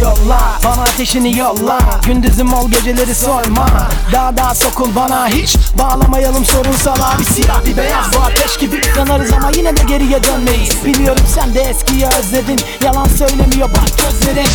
yolla. Bana ateşini yolla. Gündüzüm ol geceleri sorma. Daha daha sokul bana hiç. Bağlamayalım sorunsala Bir siyah bir beyaz. Bu ateş gibi Yanarız ama yine de geriye dönmeyiz. Biliyorum sen de eskiyi özledin. Yalan söylemiyor bak gözlerin.